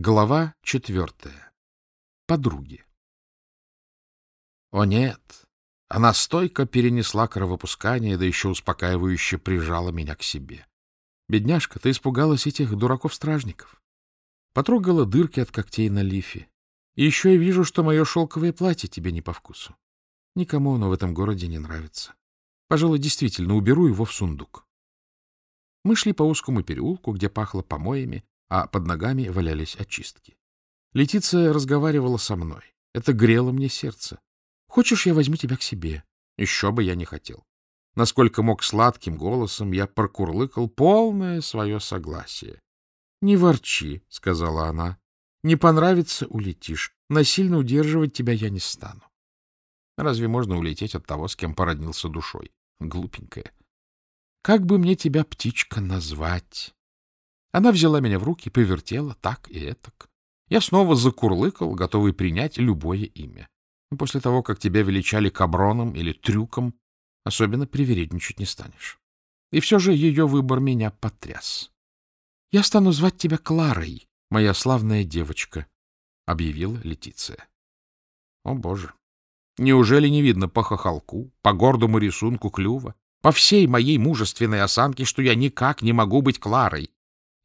Глава четвертая. Подруги. О нет! Она стойко перенесла кровопускание, да еще успокаивающе прижала меня к себе. Бедняжка, ты испугалась этих дураков-стражников. Потрогала дырки от когтей на лифе. И еще я вижу, что мое шелковое платье тебе не по вкусу. Никому оно в этом городе не нравится. Пожалуй, действительно, уберу его в сундук. Мы шли по узкому переулку, где пахло помоями, а под ногами валялись очистки. Летиция разговаривала со мной. Это грело мне сердце. Хочешь, я возьму тебя к себе? Еще бы я не хотел. Насколько мог сладким голосом, я прокурлыкал полное свое согласие. — Не ворчи, — сказала она. — Не понравится — улетишь. Насильно удерживать тебя я не стану. Разве можно улететь от того, с кем породнился душой? Глупенькая. Как бы мне тебя, птичка, назвать? Она взяла меня в руки, повертела так и этак. Я снова закурлыкал, готовый принять любое имя. После того, как тебя величали каброном или трюком, особенно привередничать не станешь. И все же ее выбор меня потряс. — Я стану звать тебя Кларой, моя славная девочка, — объявила Летиция. О, боже! Неужели не видно по хохолку, по гордому рисунку клюва, по всей моей мужественной осанке, что я никак не могу быть Кларой,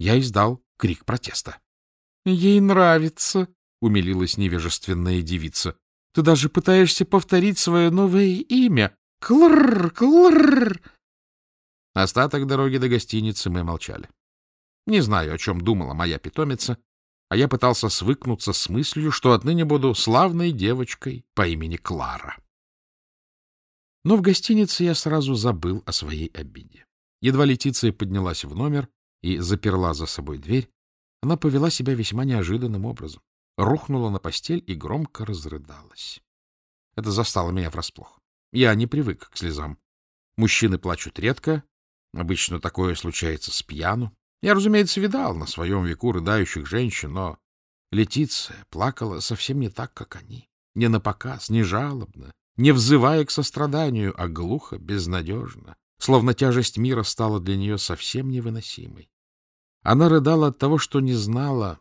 я издал крик протеста. — Ей нравится, — умилилась невежественная девица. — Ты даже пытаешься повторить свое новое имя. Клррр, клррр. Остаток дороги до гостиницы мы молчали. Не знаю, о чем думала моя питомица, а я пытался свыкнуться с мыслью, что отныне буду славной девочкой по имени Клара. Но в гостинице я сразу забыл о своей обиде. Едва Летиция поднялась в номер, и заперла за собой дверь, она повела себя весьма неожиданным образом. Рухнула на постель и громко разрыдалась. Это застало меня врасплох. Я не привык к слезам. Мужчины плачут редко, обычно такое случается с пьяну. Я, разумеется, видал на своем веку рыдающих женщин, но Летиция плакала совсем не так, как они. Не на показ, не жалобно, не взывая к состраданию, а глухо, безнадежно, словно тяжесть мира стала для нее совсем невыносимой. Она рыдала от того, что не знала,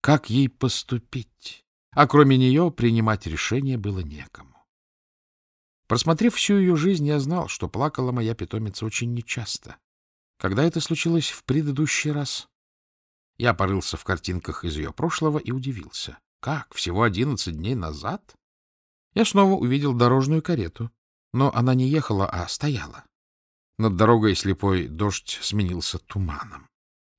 как ей поступить, а кроме нее принимать решение было некому. Просмотрев всю ее жизнь, я знал, что плакала моя питомица очень нечасто. Когда это случилось в предыдущий раз? Я порылся в картинках из ее прошлого и удивился. Как? Всего одиннадцать дней назад? Я снова увидел дорожную карету, но она не ехала, а стояла. Над дорогой слепой дождь сменился туманом.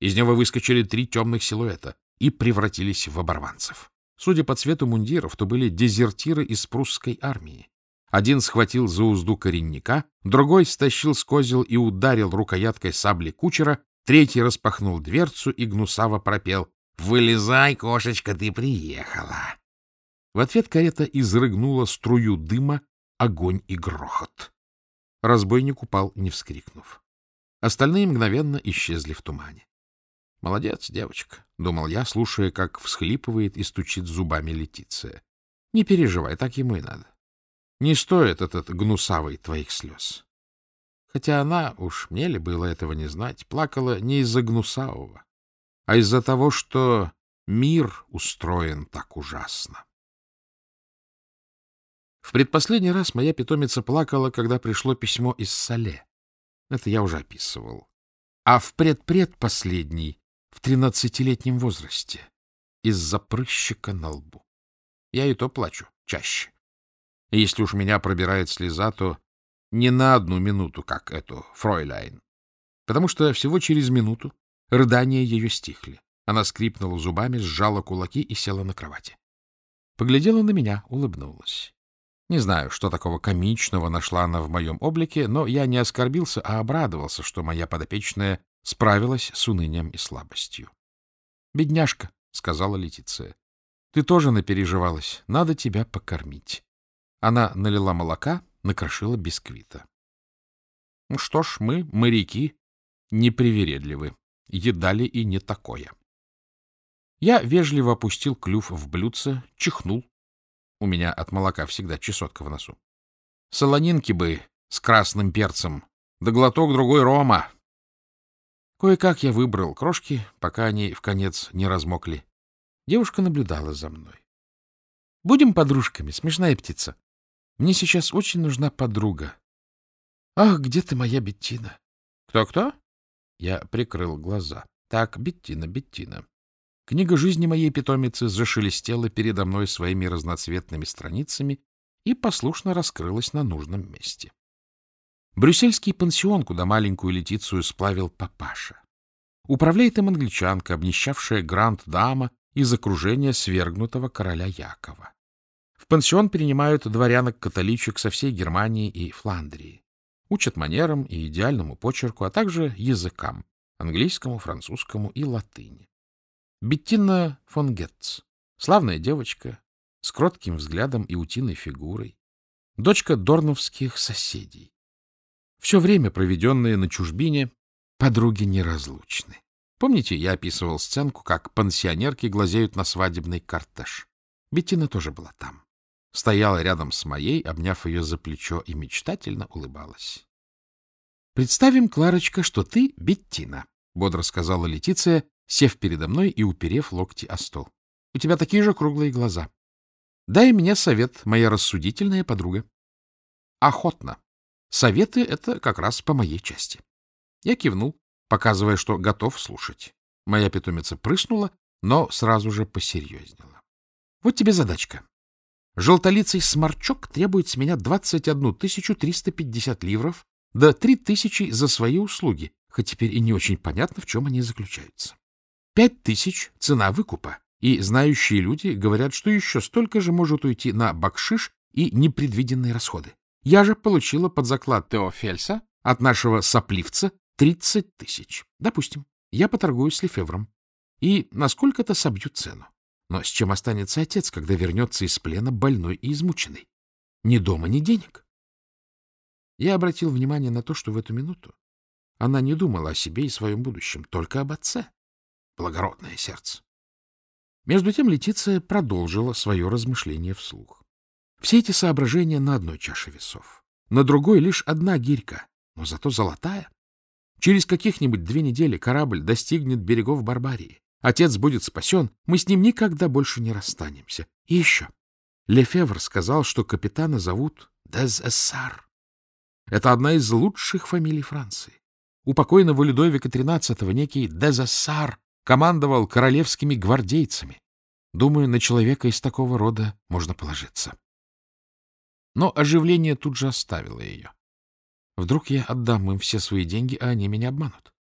Из него выскочили три темных силуэта и превратились в оборванцев. Судя по цвету мундиров, то были дезертиры из прусской армии. Один схватил за узду коренника, другой стащил с козел и ударил рукояткой сабли кучера, третий распахнул дверцу и гнусаво пропел «Вылезай, кошечка, ты приехала!» В ответ карета изрыгнула струю дыма, огонь и грохот. Разбойник упал, не вскрикнув. Остальные мгновенно исчезли в тумане. — Молодец, девочка, — думал я, слушая, как всхлипывает и стучит зубами Летиция. — Не переживай, так ему и надо. Не стоит этот гнусавый твоих слез. Хотя она, уж мне ли было этого не знать, плакала не из-за гнусавого, а из-за того, что мир устроен так ужасно. В предпоследний раз моя питомица плакала, когда пришло письмо из Сале. Это я уже описывал. А в предпредпоследний в тринадцатилетнем возрасте из-за прыщика на лбу. Я и то плачу чаще. И если уж меня пробирает слеза, то не на одну минуту, как эту фройляйн. Потому что всего через минуту рыдания ее стихли. Она скрипнула зубами, сжала кулаки и села на кровати. Поглядела на меня, улыбнулась. Не знаю, что такого комичного нашла она в моем облике, но я не оскорбился, а обрадовался, что моя подопечная справилась с унынием и слабостью. — Бедняжка, — сказала Летиция, — ты тоже напереживалась, надо тебя покормить. Она налила молока, накрошила бисквита. Ну что ж, мы, моряки, непривередливы, едали и не такое. Я вежливо опустил клюв в блюдце, чихнул. У меня от молока всегда чесотка в носу. Солонинки бы с красным перцем, да глоток другой рома, Кое-как я выбрал крошки, пока они в конец не размокли. Девушка наблюдала за мной. — Будем подружками, смешная птица. Мне сейчас очень нужна подруга. Ах, где ты, моя Беттина? Кто-кто? Я прикрыл глаза. Так, Беттина, Беттина. Книга жизни моей питомицы зашелестела передо мной своими разноцветными страницами и послушно раскрылась на нужном месте. Брюссельский пансион, куда маленькую Летицию сплавил папаша. Управляет им англичанка, обнищавшая гранд-дама из окружения свергнутого короля Якова. В пансион принимают дворянок-католичек со всей Германии и Фландрии. Учат манерам и идеальному почерку, а также языкам — английскому, французскому и латыни. Беттина фон Гетц — славная девочка, с кротким взглядом и утиной фигурой, дочка дорновских соседей. Все время, проведенное на чужбине, подруги неразлучны. Помните, я описывал сценку, как пансионерки глазеют на свадебный кортеж? Беттина тоже была там. Стояла рядом с моей, обняв ее за плечо, и мечтательно улыбалась. — Представим, Кларочка, что ты Беттина, — бодро сказала Летиция, сев передо мной и уперев локти о стол. — У тебя такие же круглые глаза. Дай мне совет, моя рассудительная подруга. — Охотно. Советы — это как раз по моей части. Я кивнул, показывая, что готов слушать. Моя питомица прыснула, но сразу же посерьезнела. Вот тебе задачка. Желтолицый сморчок требует с меня 21 350 ливров да 3 тысячи за свои услуги, хоть теперь и не очень понятно, в чем они заключаются. Пять тысяч — цена выкупа, и знающие люди говорят, что еще столько же может уйти на бакшиш и непредвиденные расходы. Я же получила под заклад Теофельса от нашего сопливца 30 тысяч. Допустим, я поторгуюсь с Лефевром. И насколько-то собью цену. Но с чем останется отец, когда вернется из плена больной и измученный? Ни дома, ни денег. Я обратил внимание на то, что в эту минуту она не думала о себе и своем будущем, только об отце. Благородное сердце. Между тем Летиция продолжила свое размышление вслух. Все эти соображения на одной чаше весов. На другой лишь одна гирька, но зато золотая. Через каких-нибудь две недели корабль достигнет берегов Барбарии. Отец будет спасен, мы с ним никогда больше не расстанемся. И еще. Лефевр сказал, что капитана зовут Дезессар. Это одна из лучших фамилий Франции. У покойного Людовика XIII некий Дезессар командовал королевскими гвардейцами. Думаю, на человека из такого рода можно положиться. Но оживление тут же оставило ее. Вдруг я отдам им все свои деньги, а они меня обманут.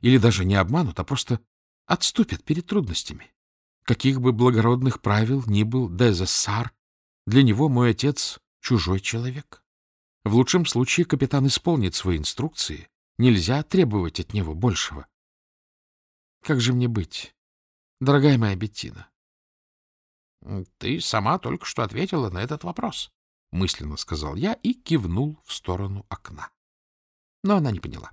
Или даже не обманут, а просто отступят перед трудностями. Каких бы благородных правил ни был Дезессар, для него мой отец — чужой человек. В лучшем случае капитан исполнит свои инструкции, нельзя требовать от него большего. Как же мне быть, дорогая моя Беттина? — Ты сама только что ответила на этот вопрос. — мысленно сказал я и кивнул в сторону окна. Но она не поняла.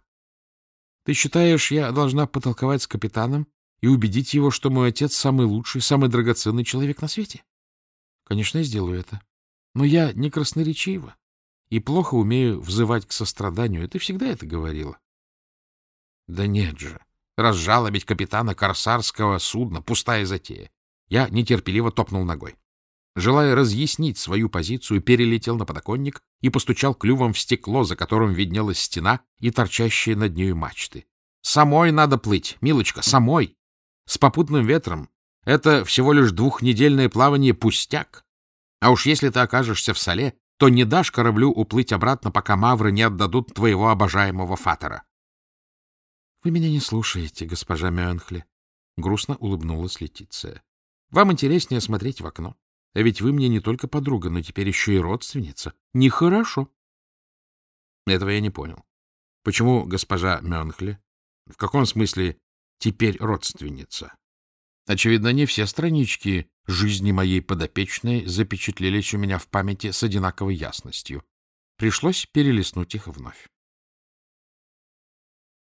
— Ты считаешь, я должна потолковать с капитаном и убедить его, что мой отец самый лучший, самый драгоценный человек на свете? Конечно, я сделаю это. Но я не красноречива и плохо умею взывать к состраданию. Ты всегда это говорила. — Да нет же. Разжалобить капитана корсарского судна — пустая затея. Я нетерпеливо топнул ногой. Желая разъяснить свою позицию, перелетел на подоконник и постучал клювом в стекло, за которым виднелась стена и торчащие над нею мачты. «Самой надо плыть, милочка, самой! С попутным ветром. Это всего лишь двухнедельное плавание пустяк. А уж если ты окажешься в соле, то не дашь кораблю уплыть обратно, пока мавры не отдадут твоего обожаемого фатера». «Вы меня не слушаете, госпожа Мюэнхли», — грустно улыбнулась Летиция. «Вам интереснее смотреть в окно. А ведь вы мне не только подруга, но теперь еще и родственница. Нехорошо. Этого я не понял. Почему госпожа Мюнхле? В каком смысле теперь родственница? Очевидно, не все странички жизни моей подопечной запечатлелись у меня в памяти с одинаковой ясностью. Пришлось перелистнуть их вновь.